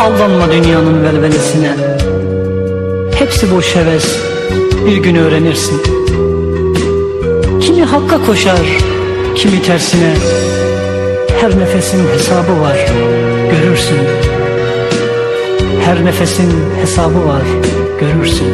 Aldanma dünyanın velvelesine Hepsi boş heves Bir gün öğrenirsin. Kimi hakka koşar Kimi tersine. Her nefesin hesabı var Görürsün. Her nefesin hesabı var Görürsün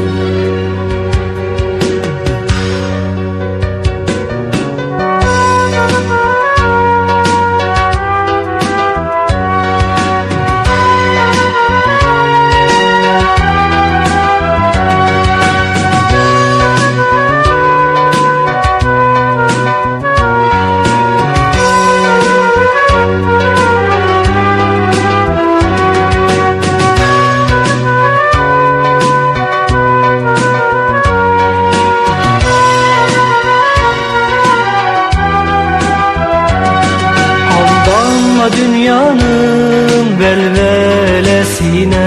dünyanın velvelesine.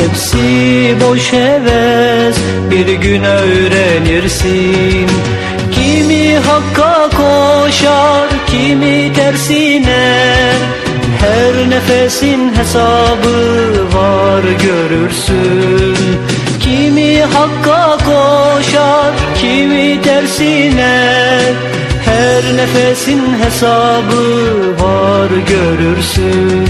Hepsi boş heves bir gün öğrenirsin. Kimi hakka koşar kimi tersine. Her nefesin hesabı var görürsün nefesin hesabı var görürsün.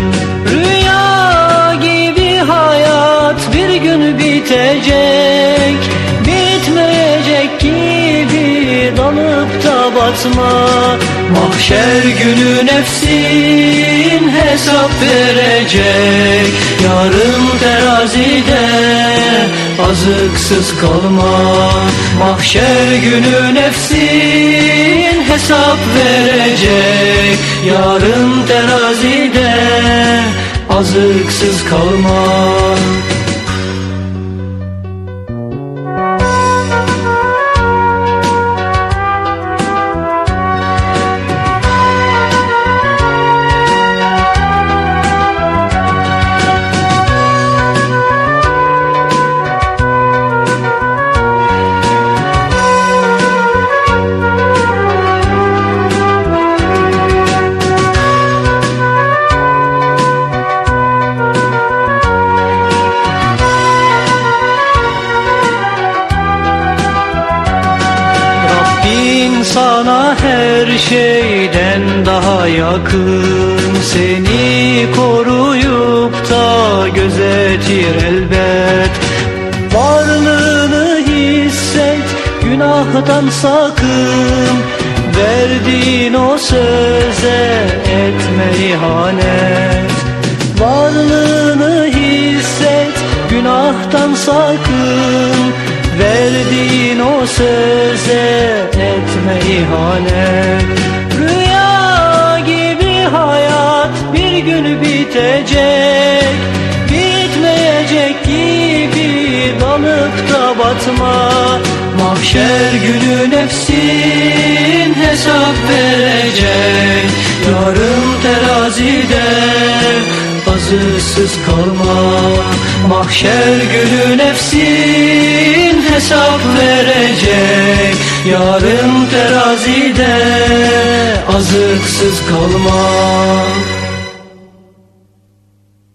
Rüya gibi hayat bir gün bitecek Bitmeyecek gibi dalıp da batma. Mahşer günü nefsin hesap verecek Yarın terazide azıksız kalma. Mahşer günü nefsin hesap verecek. Yarın terazide azıksız kalma sana her şeyden daha yakın. Seni koruyup da gözetir elbet. Varlığını hisset günahtan sakın. Verdiğin o söze etme ihanet. Varlığını hisset günahtan sakın Verdiğin o söze etme ihanet Rüya gibi hayat bir gün bitecek. Bitmeyecek gibi dalıp da batma. Mahşer günü nefsin azısız kalma Mahşer günü nefsin hesap verecek. Yarın terazide azıksız kalma